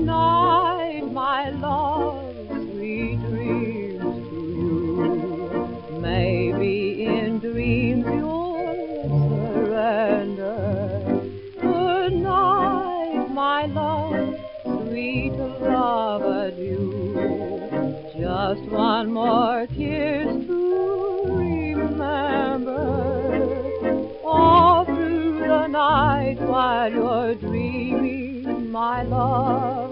night, my love, sweet dreams to you. Maybe in dreams you'll surrender. Good night, my love, sweet love, adieu. Just one more kiss to remember. All through the night while you're dreaming my love.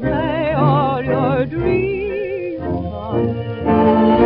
may all your dreams come